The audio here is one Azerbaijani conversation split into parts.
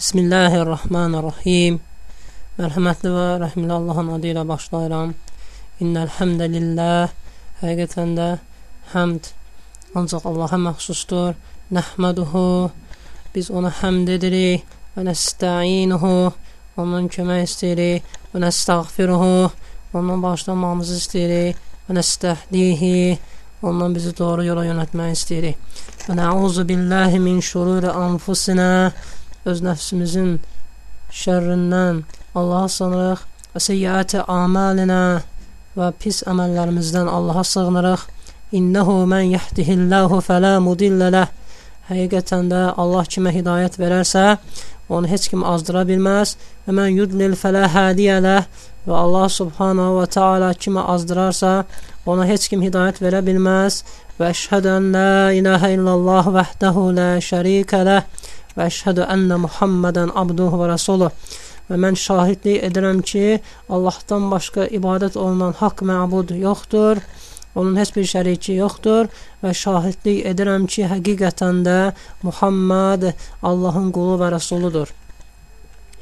Bismillahirrahmanirrahim. Mərhəmətli və rəhmli Allahın adı ilə başlayıram. İnnəl həmdəlillah. Həqiqətən də həmd ancaq Allaha məxsusdur. Nəhməduhu. Biz ona həmd edirik və nəstəinuhu. Ondan kömək istəyirik və nəstəğfiruhu. Ondan bağışlanmamızı istəyirik və nəstəhdihi. Ondan bizi doğru yola yönətmək istəyirik. Və nəuzu billahi min şururi anfusina öz nəfsimizin şərrindən Allaha sığınırıq və seyyiati amalinə və pis əməllərimizdən Allaha sığınırıq. İnnehu men yehdihillahu fela mudille leh. Həqiqətən də Allah kimə hidayət verərsə, onu heç kim azdıra bilməz. Və mən yudlil fələ hədiyə ləh. Və Allah subhanahu və taala kimə azdırarsa, ona heç kim hidayət verə bilməz. Və əşhədə ən la ilahə illallah vəhdəhu la şərikə ləh Və əşhədə ənnə Muhammədən abduhu və rasuluh. Və mən şahidlik edirəm ki, Allahdan başqa ibadət olunan haqq məbud yoxdur. Onun heç bir şəriki yoxdur və şahidlik edirəm ki, həqiqətən də Muhammed Allahın qulu və rəsuludur.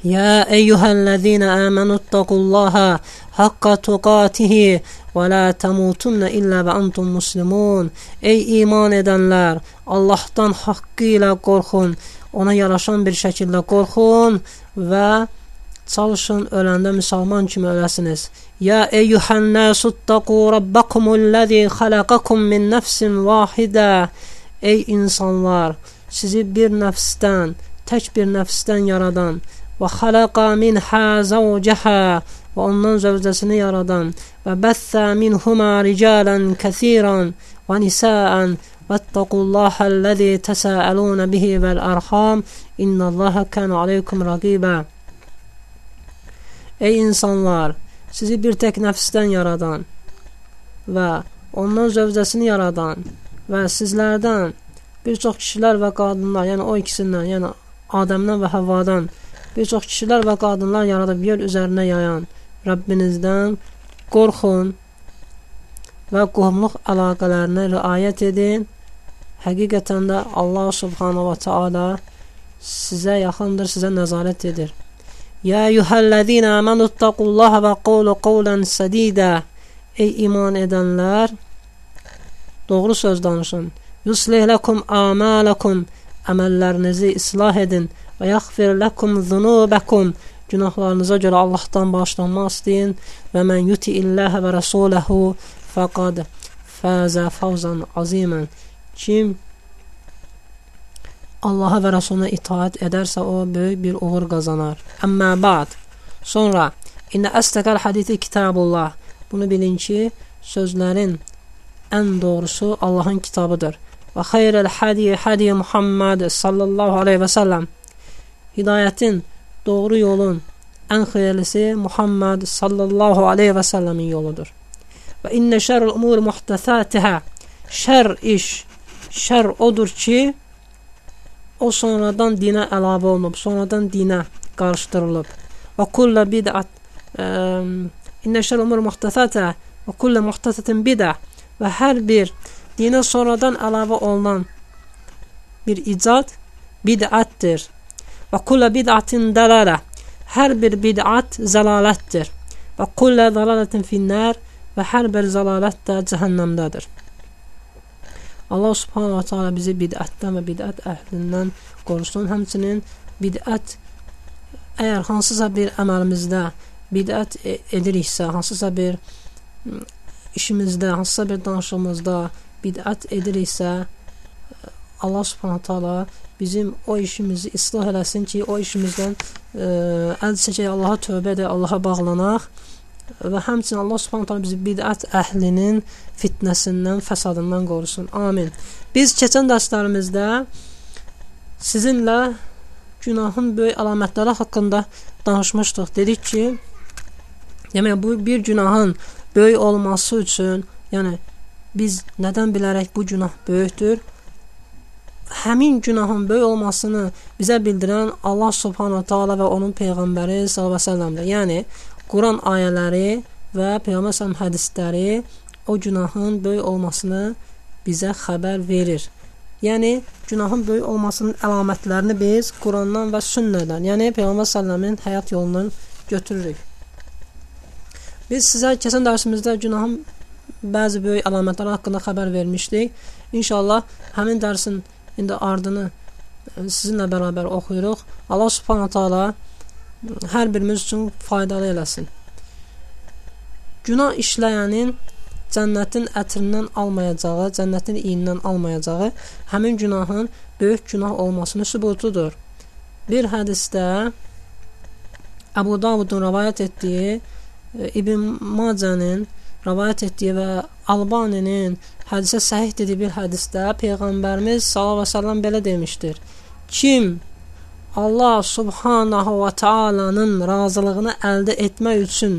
يا أيها الذين آمنوا اتقوا الله حق تقاته ولا تموتن إلا وأنتم مسلمون Ey iman edənlər, Allahdan haqqı ilə qorxun, ona yaraşan bir şəkildə qorxun və çalışın öləndə müsəlman kimi öləsiniz. Ya eyyuhan nasu taqu rabbakumul-lezî xalaqakum min nefsin vahidə. Ey insanlar, sizi bir nəfsdən, tək bir nəfsdən yaradan və xalaqa minhə zawcaha və ondan zövcəsini yaradan və bətsə minhuma ricalan kəsiran və nisaan واتقوا الله الذي تساءلون به والأرحام إن الله كان عليكم رقيبا Ey insanlar, sizi bir tək nəfsdən yaradan və ondan zövcəsini yaradan və sizlərdən bir çox kişilər və qadınlar, yəni o ikisindən, yəni Adəmdən və Havvadan bir çox kişilər və qadınlar yaradıb yer üzərinə yayan Rəbbinizdən qorxun və qohumluq əlaqələrinə riayət edin. Həqiqətən də Allah subhanahu və taala sizə yaxındır, sizə nəzarət edir. Ya eyyuhellezine amenu ittaqullaha və qulu qawlan sadida. Ey iman edənlər, doğru söz danışın. Yuslih lakum amalakum. Əməllərinizi islah edin və yaghfir lakum zunubakum. Günahlarınıza görə Allahdan bağışlanma istəyin və mən yuti illah və rasulahu faqad faza fawzan aziman. Kim Allaha və Rasuluna itaat edərsə o böyük bir uğur qazanar. Əmmə ba'd. Sonra inə əstəqəl hadithi kitabullah. Bunu bilin ki, sözlərin ən doğrusu Allahın kitabıdır. Və xeyrəl hadi hadi Muhammed sallallahu aleyhi və səlləm. Hidayətin, doğru yolun ən xeyirlisi Muhammed sallallahu aleyhi və səlləmin yoludur. Və innə şərrül umur muhtəsətihə. Şər iş, şər odur ki, o sonradan dinə əlavə olunub, sonradan dinə qarışdırılıb. Və kullə bid'at İnnə şər umur muhtasata və kullə muhtasatin bid'a və hər bir dinə sonradan əlavə olunan bir icad bid'atdır. Və kullə bid'atin dalalə hər bir bid'at zəlalətdir. Və kullə zəlaletin finnər və hər bir zəlalət də cəhənnəmdədir. Allah subhanahu ta'ala bizi bid'ətdən və bid'ət əhlindən qorusun. Həmçinin bid'ət əgər hansısa bir əməlimizdə bid'ət e, ediriksə, hansısa bir işimizdə, hansısa bir danışığımızda bid'ət ediriksə, Allah subhanahu ta'ala bizim o işimizi islah eləsin ki, o işimizdən ə, e, əl çəkək, Allaha tövbə edək, Allaha bağlanaq və həmçinin Allah Subhanahu taala bizi bid'ət əhlinin fitnəsindən, fəsadından qorusun. Amin. Biz keçən dərslərimizdə sizinlə günahın böyük əlamətləri haqqında danışmışdıq. Dedik ki, demək bu bir günahın böyük olması üçün, yəni biz nədən bilərək bu günah böyükdür? Həmin günahın böyük olmasını bizə bildirən Allah Subhanahu taala və onun peyğəmbəri sallallahu əleyhi və səlləmdir. Yəni Quran ayələri və Peyğəmbər sallam hədisləri o günahın böyük olmasını bizə xəbər verir. Yəni günahın böyük olmasının əlamətlərini biz Qurandan və sünnədən, yəni Peyğəmbər sallallahu həyat yolundan götürürük. Biz sizə keçən dərsimizdə günahın bəzi böyük əlamətləri haqqında xəbər vermişdik. İnşallah həmin dərsin indi ardını e, sizinlə bərabər oxuyuruq. Allah Subhanahu taala hər birimiz üçün faydalı eləsin. Günah işləyənin cənnətin ətrindən almayacağı, cənnətin iyindən almayacağı həmin günahın böyük günah olmasının sübutudur. Bir hədisdə Əbu Davudun rivayet etdiyi, e, İbn Macənin rivayet etdiyi və Albaninin hədisə səhih dediyi bir hədisdə Peyğəmbərimiz sallallahu əleyhi və səlləm belə demişdir. Kim Allah subhanahu və taalanın razılığını əldə etmək üçün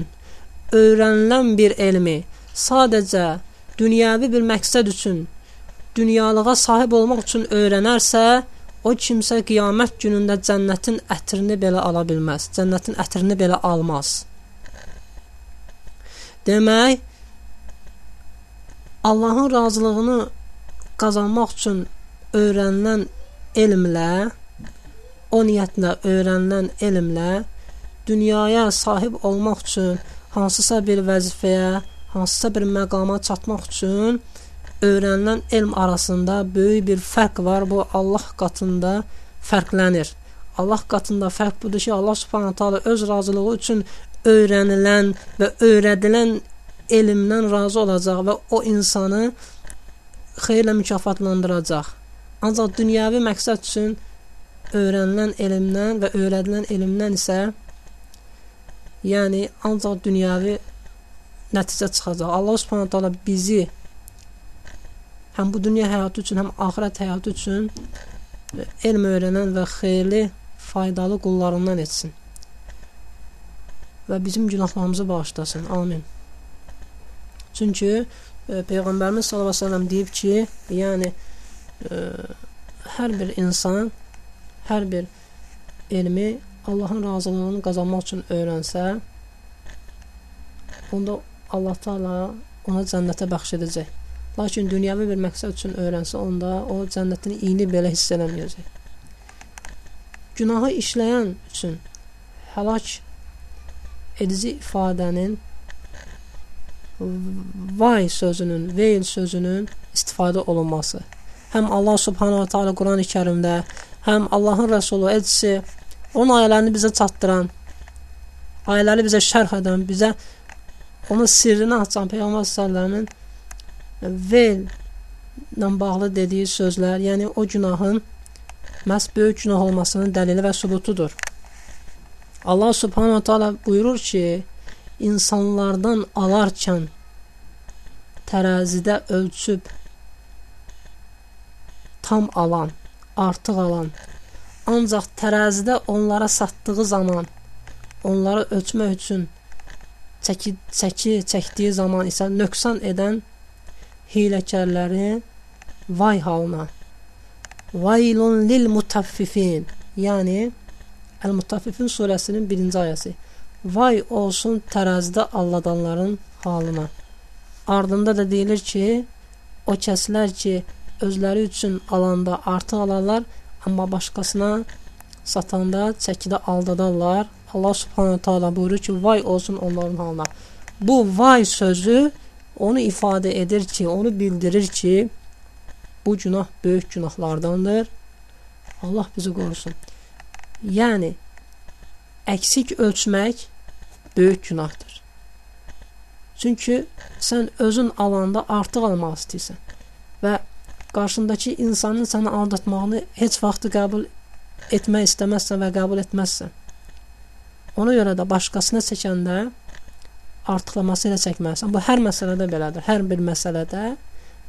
öyrənilən bir elmi sadəcə dünyəvi bir məqsəd üçün, dünyalığa sahib olmaq üçün öyrənərsə, o kimsə qiyamət günündə cənnətin ətrini belə ala bilməz. Cənnətin ətrini belə almaz. Demək, Allahın razılığını qazanmaq üçün öyrənilən elmlə, o niyyətlə öyrənilən elmlə dünyaya sahib olmaq üçün hansısa bir vəzifəyə, hansısa bir məqama çatmaq üçün öyrənilən elm arasında böyük bir fərq var. Bu Allah qatında fərqlənir. Allah qatında fərq budur ki, Allah Subhanahu taala öz razılığı üçün öyrənilən və öyrədilən elmdən razı olacaq və o insanı xeyirlə mükafatlandıracaq. Ancaq dünyəvi məqsəd üçün öyrənilən elmdən və öyrədilən elmdən isə yəni ancaq dünyəvi nəticə çıxacaq. Allah Subhanahu taala bizi həm bu dünya həyatı üçün, həm axirət həyatı üçün elm öyrənən və xeyirli, faydalı qullarından etsin. Və bizim günahlarımızı bağışlasın. Amin. Çünki e, Peyğəmbərimiz sallallahu əleyhi və səlləm deyib ki, yəni e, hər bir insan hər bir elmi Allahın razılığını qazanmaq üçün öyrənsə, onda Allah Taala ona cənnətə bəxş edəcək. Lakin dünyəvi bir məqsəd üçün öyrənsə, onda o cənnətin iyini belə hiss eləməyəcək. Günahı işləyən üçün həlak edici ifadənin vay sözünün, veil sözünün istifadə olunması. Həm Allah Subhanahu taala Qurani-Kərimdə, həm Allahın Rəsulu elçisi onun ayələrini bizə çatdıran, ayələri bizə şərh edən, bizə onun sirrini açan Peyğəmbər sallallahu vel ilə bağlı dediyi sözlər, yəni o günahın məhz böyük günah olmasının dəlili və sübutudur. Allah subhanahu taala buyurur ki, insanlardan alarkən tərəzidə ölçüb tam alan, artıq alan, ancaq tərəzidə onlara satdığı zaman onları ölçmək üçün çəki, çəki çəkdiyi zaman isə nöqsan edən hiləkərlərin vay halına. Vaylun lil mutaffifin. Yəni Əl-Mutaffifin surəsinin 1-ci ayəsi. Vay olsun tərəzidə alladanların halına. Ardında da deyilir ki, o kəslər ki, özləri üçün alanda artıq alarlar, amma başqasına satanda çəkidə aldadarlar. Allah subhanahu taala buyurur ki, vay olsun onların halına. Bu vay sözü onu ifadə edir ki, onu bildirir ki, bu günah böyük günahlardandır. Allah bizi qorusun. Yəni əksik ölçmək böyük günahdır. Çünki sən özün alanda artıq almaq istəyirsən və qarşındakı insanın səni aldatmağını heç vaxt qəbul etmək istəməzsən və qəbul etməzsən. Ona görə də başqasına çəkəndə artıqlaması ilə çəkməlisən. Bu hər məsələdə belədir. Hər bir məsələdə,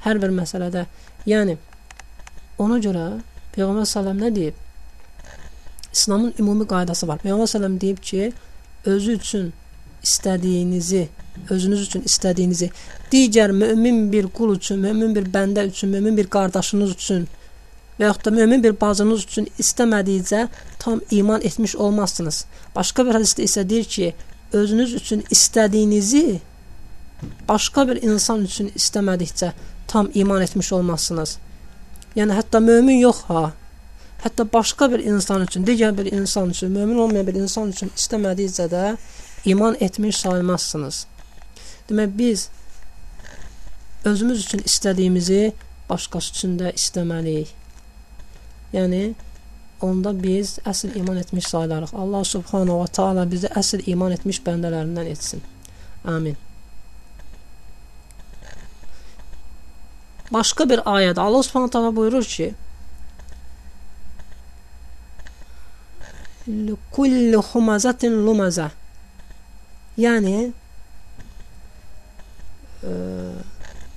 hər bir məsələdə. Yəni ona görə Peyğəmbər sallam nə deyib? İslamın ümumi qaydası var. Peyğəmbər sallam deyib ki, özü üçün istədiyinizi, özünüz üçün istədiyinizi digər mömin bir qul üçün, mömin bir bəndə üçün, mömin bir qardaşınız üçün və yaxud da mömin bir bacınız üçün istəmədikcə tam iman etmiş olmazsınız. Başqa bir hədisdə isə deyir ki, özünüz üçün istədiyinizi başqa bir insan üçün istəmədikcə tam iman etmiş olmazsınız. Yəni hətta mömin yox ha. Hətta başqa bir insan üçün, digər bir insan üçün, mömin olmayan bir insan üçün istəmədikcə də iman etmiş sayılmazsınız. Demək biz özümüz üçün istədiyimizi başqası üçün də istəməliyik. Yəni onda biz əsl iman etmiş sayılarıq. Allah subhanahu və taala bizi əsl iman etmiş bəndələrindən etsin. Amin. Başqa bir ayədə Allah Subhanahu taala buyurur ki: "Kullu humazatin lumaza." Yəni e,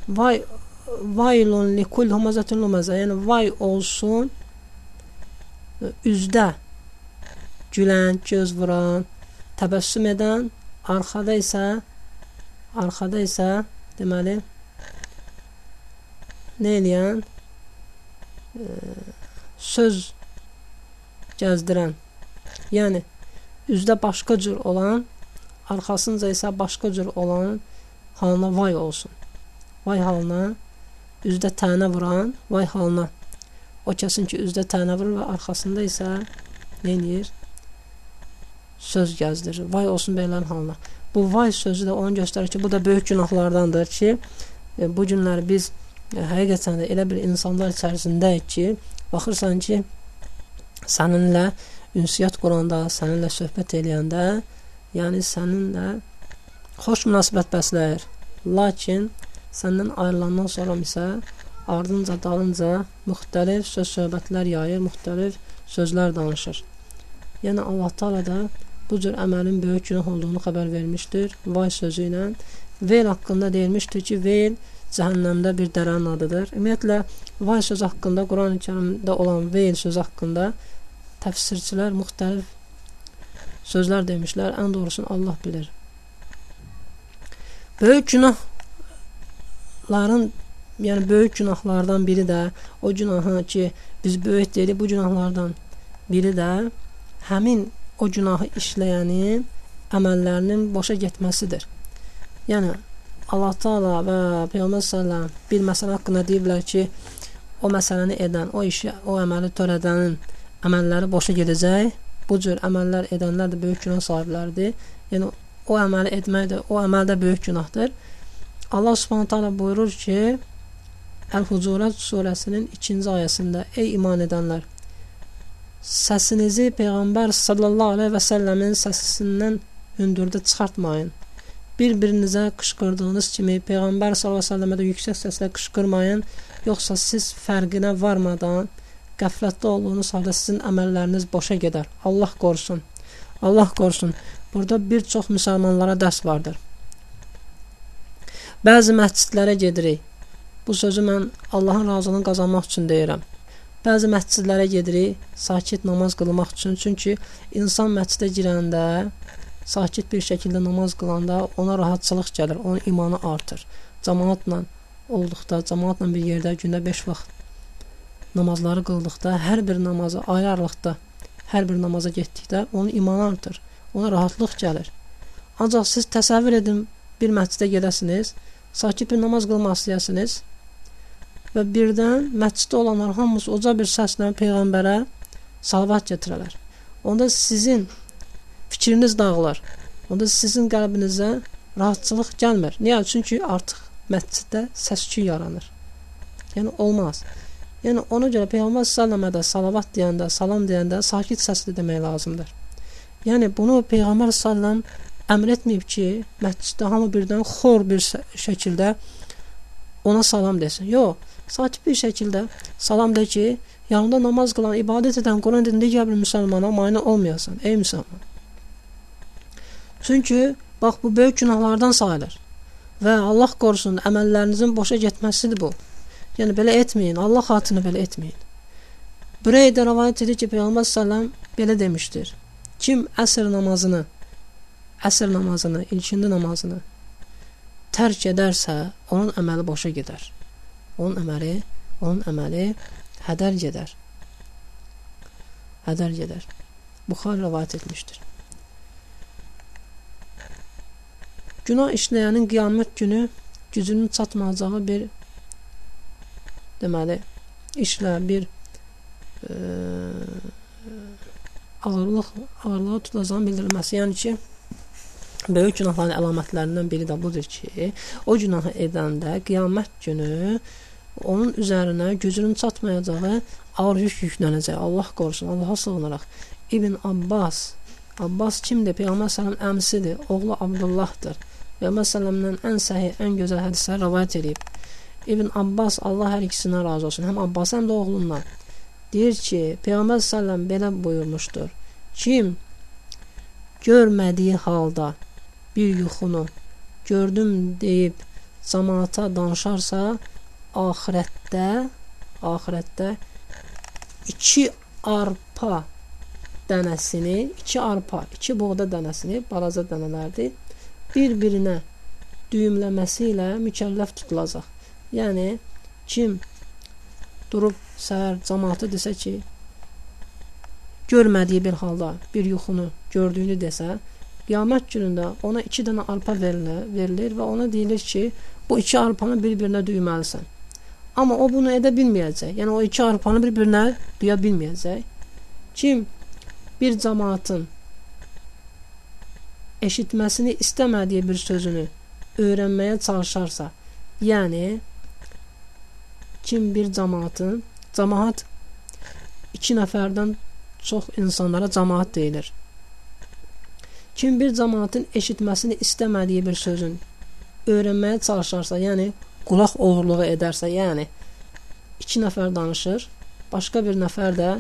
vay vaylun li kulli humazatin lumaza. Yəni vay olsun üzdə gülən, göz vuran, təbəssüm edən, arxada isə arxada isə deməli nə eləyən e, söz gəzdirən. Yəni üzdə başqa cür olan, arxasınca isə başqa cür olan halına vay olsun. Vay halına üzdə tənə vuran, vay halına. O kəsin ki, üzdə tənə vurur və arxasında isə nə eləyir? Söz gəzdirir. Vay olsun belənin halına. Bu vay sözü də onu göstərir ki, bu da böyük günahlardandır ki, e, bu günləri biz həqiqətən də elə bir insanlar içərisindəyik ki, baxırsan ki, səninlə ünsiyyət quranda, səninlə söhbət eləyəndə, yəni səninlə xoş münasibət bəsləyir. Lakin səndən ayrılandan sonra isə ardınca dalınca müxtəlif söz söhbətlər yayır, müxtəlif sözlər danışır. Yəni Allah Taala da bu cür əməlin böyük günah olduğunu xəbər vermişdir. Vay sözü ilə vel haqqında deyilmişdir ki, vel cəhənnəmdə bir dərənin adıdır. Ümumiyyətlə, vay söz haqqında, Quran-ı kərimdə olan veyl söz haqqında təfsirçilər müxtəlif sözlər demişlər. Ən doğrusunu Allah bilir. Böyük günahların, yəni böyük günahlardan biri də o günahı ki, biz böyük deyirik, bu günahlardan biri də həmin o günahı işləyənin əməllərinin boşa getməsidir. Yəni Allah Taala və Peyğəmbər sallallahu bir məsələ haqqında deyiblər ki, o məsələni edən, o işi, o əməli törədənin əməlləri boşa gedəcək. Bu cür əməllər edənlər də böyük günah sahibləridir. Yəni o əməli etmək də, o əməl də böyük günahdır. Allah Subhanahu taala buyurur ki, Əl-Hucurat surəsinin 2-ci ayəsində: "Ey iman edənlər, səsinizi Peyğəmbər sallallahu əleyhi və səlləmin səsindən hündürdə çıxartmayın bir-birinizə qışqırdığınız kimi Peyğəmbər sallallahu əleyhi də yüksək səslə qışqırmayın, yoxsa siz fərqinə varmadan qəflətdə olduğunuz halda sizin əməlləriniz boşa gedər. Allah qorusun. Allah qorusun. Burada bir çox müsəlmanlara dərs vardır. Bəzi məscidlərə gedirik. Bu sözü mən Allahın razılığını qazanmaq üçün deyirəm. Bəzi məscidlərə gedirik, sakit namaz qılmaq üçün. Çünki insan məscidə girəndə sakit bir şəkildə namaz qılanda ona rahatçılıq gəlir, onun imanı artır. Cəmaatla olduqda, cəmaatla bir yerdə gündə 5 vaxt namazları qıldıqda, hər bir namazı ayrı aralıqda hər bir namaza getdikdə onun imanı artır. Ona rahatlıq gəlir. Ancaq siz təsəvvür edin, bir məscidə gedəsiniz, sakit bir namaz qılmaq istəyəsiniz və birdən məsciddə olanlar hamısı uca bir səslə peyğəmbərə salavat gətirərlər. Onda sizin fikriniz dağılar. Onda sizin qəlbinizə rahatçılıq gəlmir. Niyə? Çünki artıq məsciddə səs-küy yaranır. Yəni olmaz. Yəni ona görə Peyğəmbər sallallahu əleyhi salavat deyəndə, salam deyəndə sakit səslə demək lazımdır. Yəni bunu Peyğəmbər sallallahu əmr etməyib ki, məsciddə hamı birdən xor bir şəkildə ona salam desin. Yox, sakit bir şəkildə salam de ki, yanında namaz qılan, ibadət edən, Quran dilində digər bir müsəlmana mane olmayasan, ey müsəlman. Çünki bax bu böyük günahlardan sayılır. Və Allah qorusun, əməllərinizin boşa getməsidir bu. Yəni belə etməyin, Allah xatirinə belə etməyin. Burayda rivayet edir ki, Peyğəmbər sallam belə demişdir. Kim əsr namazını, əsr namazını, ilkindi namazını tərk edərsə, onun əməli boşa gedər. Onun əməli, onun əməli hədər gedər. Hədər gedər. Buxar rivayet etmişdir. Günah işləyənin qiyamət günü gücünün çatmayacağı bir deməli işlə bir e, ağırlıq ağırlığa tutulacağının bildirilməsi. Yəni ki, böyük günahların əlamətlərindən biri də budur ki, o günahı edəndə qiyamət günü onun üzərinə gücünün çatmayacağı yük yüklənəcək. Allah qorusun, Allaha sığınaraq. İbn Abbas Abbas kimdir? Peyğəmbər sallam əmsidir, oğlu Abdullahdır. Peyğəmbər sallamdan ən səhih, ən gözəl hədislər rivayet edib. İbn Abbas Allah hər ikisindən razı olsun. Həm Abbas həm də oğlundan. Deyir ki, Peyğəmbər sallam belə buyurmuşdur. Kim görmədiyi halda bir yuxunu gördüm deyib cəmaata danışarsa, axirətdə axirətdə 2 arpa dənəsini, 2 arpa, 2 buğda dənəsini, balaca dənələrdir, bir-birinə düyümləməsi ilə mükəlləf tutulacaq. Yəni kim durub səhər cəmaatı desə ki, görmədiyi bir halda bir yuxunu gördüyünü desə, qiyamət günündə ona 2 dənə arpa verilir, verilir və ona deyilir ki, bu 2 arpanı bir-birinə düyməlisən. Amma o bunu edə bilməyəcək. Yəni o iki arpanı bir-birinə duya bilməyəcək. Kim bir cəmaatın eşitməsini istəmədiyi bir sözünü öyrənməyə çalışarsa, yəni kim bir cəmaatın cəmaat 2 nəfərdən çox insanlara cəmaat deyilir. Kim bir cəmaatın eşitməsini istəmədiyi bir sözün öyrənməyə çalışarsa, yəni qulaq oğurluğu edərsə, yəni iki nəfər danışır, başqa bir nəfər də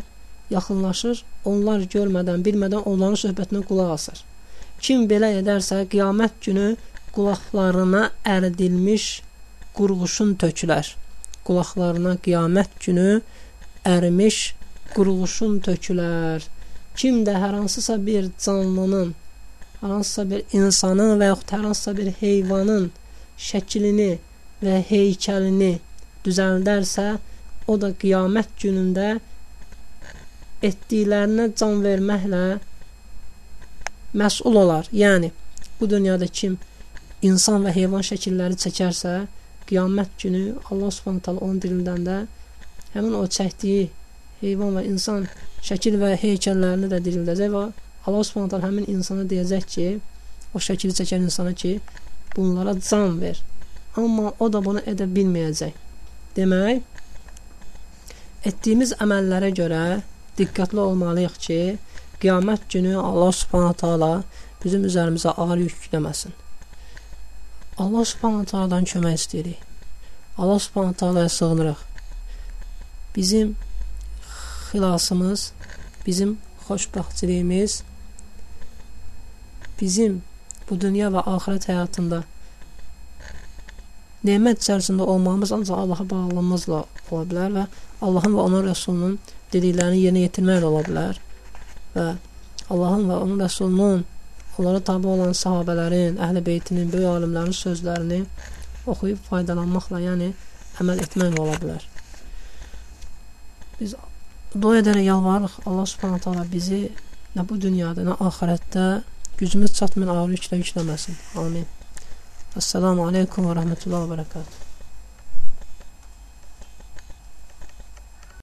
yaxınlaşır, onlar görmədən, bilmədən onların söhbətinə qulaq asır. Kim belə edərsə, qiyamət günü qulaqlarına əridilmiş qurğuşun tökülər. Qulaqlarına qiyamət günü ərimiş qurğuşun tökülər. Kim də hər hansısa bir canlının, hər hansısa bir insanın və yaxud hər hansısa bir heyvanın şəklini və heykəlini düzəldərsə, o da qiyamət günündə etdiklərinə can verməklə məsul olar. Yəni bu dünyada kim insan və heyvan şəkilləri çəkərsə, qiyamət günü Allah Subhanahu taala onu dirildəndə həmin o çəkdiyi heyvan və insan şəkil və heykəllərini də dirildəcək və Allah Subhanahu taala həmin insana deyəcək ki, o şəkili çəkən insana ki, bunlara can ver. Amma o da bunu edə bilməyəcək. Demək, etdiyimiz əməllərə görə diqqətli olmalıyıq ki, qiyamət günü Allah Subhanahu taala bizim üzərimizə ağır yük yükləməsin. Allah Subhanahu taaladan kömək istəyirik. Allah Subhanahu taalaya sığınırıq. Bizim xilasımız, bizim xoşbəxtliyimiz bizim bu dünya və axirət həyatında nemət içərisində olmağımız ancaq Allaha bağlılığımızla ola bilər və Allahın və onun Rəsulunun dediklərini yerinə yetirməklə ola bilər və Allahın və onun Rəsulunun onlara tabi olan sahabələrin, əhl-i beytinin, böyük alimlərin sözlərini oxuyub faydalanmaqla, yəni əməl etməklə ola bilər. Biz dua edərək yalvarırıq Allah subhanahu ta'ala bizi nə bu dünyada, nə axirətdə gücümüz çatmayan ağır yüklə yükləməsin. Amin. Esselamu Aleyküm ve Rahmetullah ve Berekatuhu.